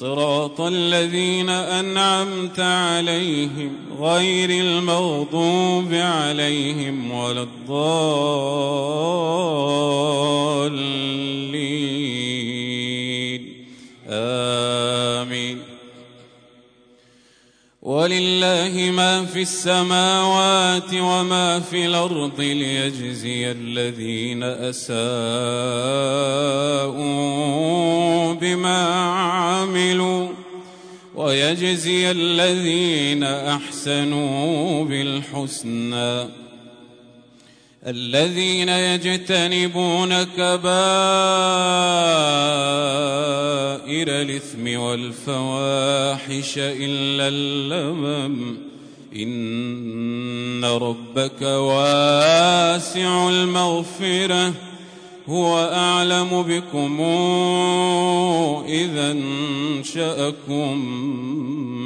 صراط الذين أنعمت عليهم غير المغضوب عليهم ولا الضالين. آمين. ولله ما في السماوات وما في الأرض ليجزي الذين أساءوا ويجزي الذين أحسنوا بالحسنى. الذين يجتنبون كبائر الإثم والفواحش إلا اللمم. إن ربك واسع المغفرة. هو أعلم بكم إذا أنشأكم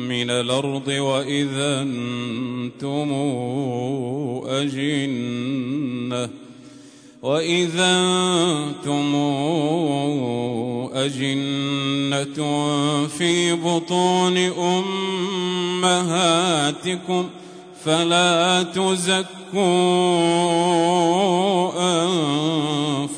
من الأرض وإذا أنتم أجنة وإذا أنتم أجنة في بطون أمهاتكم فلا تزكوا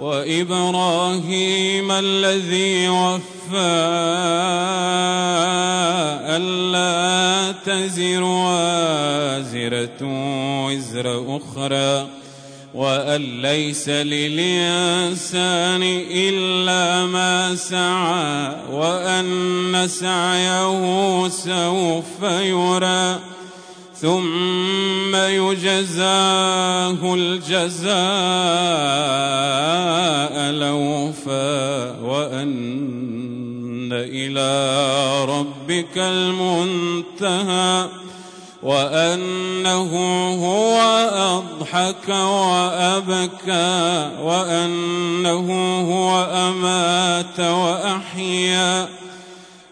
وإبراهيم الذي وفى ألا تزر وازرة وزر أخرى وأن ليس للإنسان إلا ما سعى وأن سعيه سوف يرى. ثم يجزاه الجزاء الأوفى وأن إلى ربك المنتهى وأنه هو أضحك وأبكى وأنه هو أمات وأحيا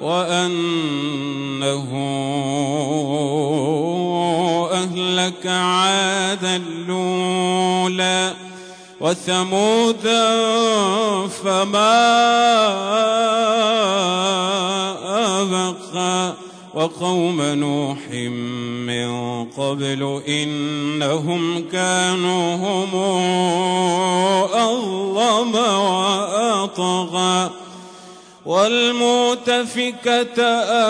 وأنه أهلك عادا الأولى وثمودا فما أبقى وقوم نوح من قبل إنهم كانوا هم أظلم وأطغى والمؤتفكة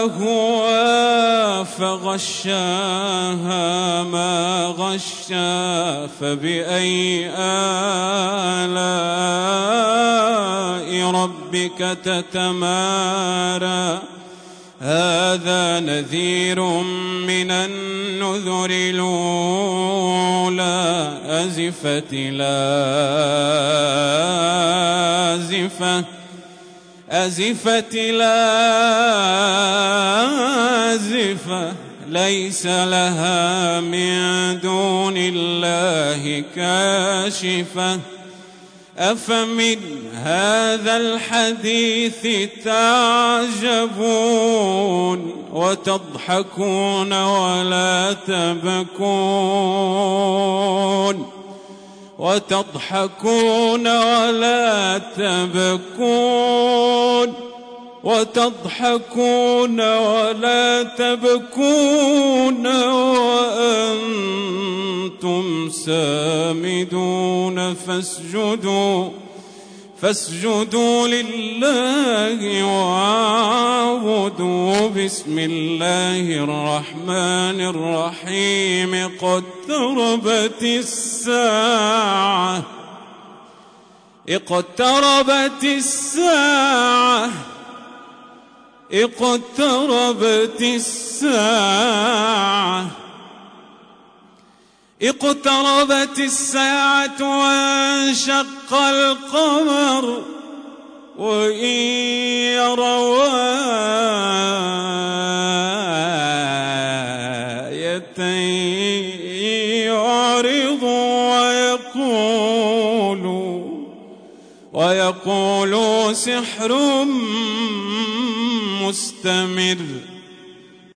أهوى فغشاها ما غشا فبأي آلاء ربك تتمارى؟ هذا نذير من النذر الأولى أزفت لازفة أزفت لازفة ليس لها من دون الله كاشفة. أفمن هذا الحديث تعجبون وتضحكون ولا تبكون؟ وتضحكون ولا تبكون. وتضحكون ولا تبكون وأنتم سامدون فاسجدوا. فاسجدوا لله واعبدوا بسم الله الرحمن الرحيم. اقتربت الساعة اقتربت الساعة اقتربت الساعة. اقتربت الساعة وانشق القمر وإن يروا آية يعرضوا ويقولوا ويقولوا سحر مستمر